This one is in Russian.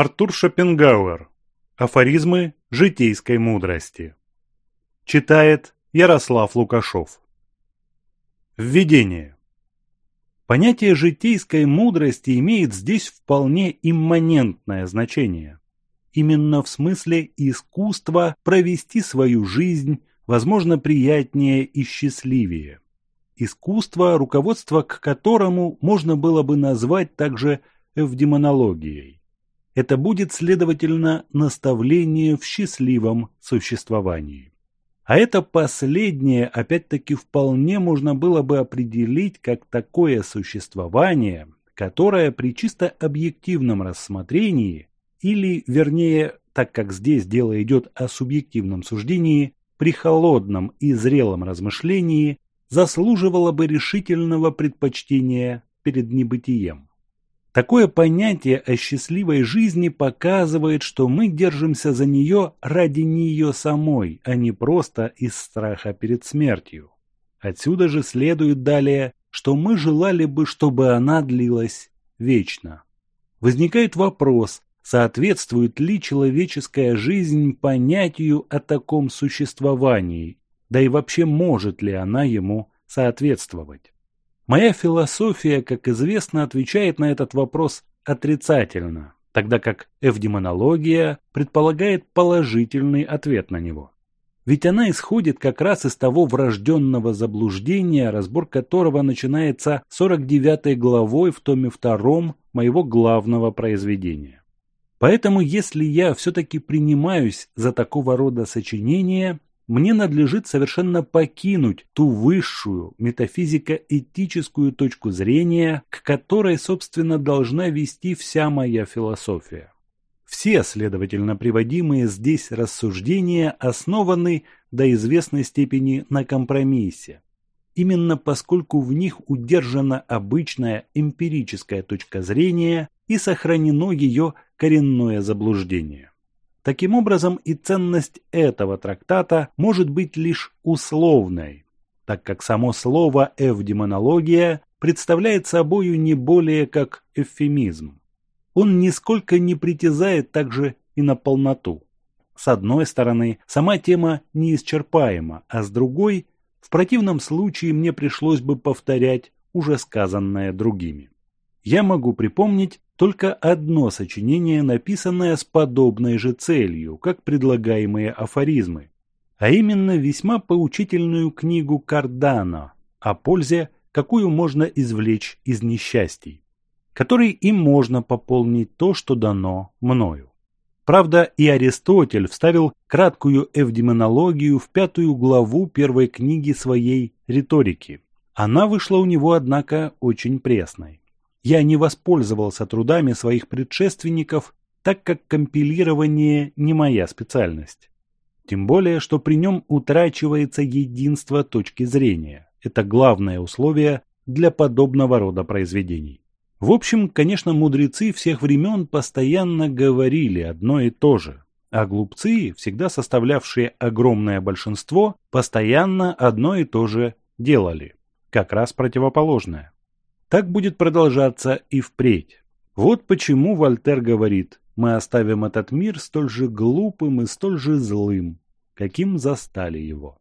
Артур Шопенгауэр. Афоризмы житейской мудрости. Читает Ярослав Лукашов. Введение. Понятие житейской мудрости имеет здесь вполне имманентное значение. Именно в смысле искусства провести свою жизнь, возможно, приятнее и счастливее. Искусство, руководство к которому можно было бы назвать также эвдемонологией. Это будет, следовательно, наставление в счастливом существовании. А это последнее, опять-таки, вполне можно было бы определить как такое существование, которое при чисто объективном рассмотрении, или, вернее, так как здесь дело идет о субъективном суждении, при холодном и зрелом размышлении заслуживало бы решительного предпочтения перед небытием. Такое понятие о счастливой жизни показывает, что мы держимся за нее ради нее самой, а не просто из страха перед смертью. Отсюда же следует далее, что мы желали бы, чтобы она длилась вечно. Возникает вопрос, соответствует ли человеческая жизнь понятию о таком существовании, да и вообще может ли она ему соответствовать. Моя философия, как известно, отвечает на этот вопрос отрицательно, тогда как эвдемонология предполагает положительный ответ на него. Ведь она исходит как раз из того врожденного заблуждения, разбор которого начинается 49 главой в томе 2 моего главного произведения. Поэтому, если я все-таки принимаюсь за такого рода сочинение, мне надлежит совершенно покинуть ту высшую метафизико-этическую точку зрения, к которой, собственно, должна вести вся моя философия. Все, следовательно, приводимые здесь рассуждения основаны до известной степени на компромиссе. Именно поскольку в них удержана обычная эмпирическая точка зрения и сохранено ее коренное заблуждение. Таким образом, и ценность этого трактата может быть лишь условной, так как само слово «эвдемонология» представляет собою не более как эвфемизм. Он нисколько не притязает также и на полноту. С одной стороны, сама тема неисчерпаема, а с другой, в противном случае мне пришлось бы повторять уже сказанное другими. Я могу припомнить только одно сочинение, написанное с подобной же целью, как предлагаемые афоризмы, а именно весьма поучительную книгу Кардано о пользе, какую можно извлечь из несчастий, которой и можно пополнить то, что дано мною. Правда, и Аристотель вставил краткую эвдемонологию в пятую главу первой книги своей «Риторики». Она вышла у него, однако, очень пресной я не воспользовался трудами своих предшественников, так как компилирование не моя специальность. Тем более, что при нем утрачивается единство точки зрения. Это главное условие для подобного рода произведений. В общем, конечно, мудрецы всех времен постоянно говорили одно и то же, а глупцы, всегда составлявшие огромное большинство, постоянно одно и то же делали, как раз противоположное. Так будет продолжаться и впредь. Вот почему Вольтер говорит, мы оставим этот мир столь же глупым и столь же злым, каким застали его.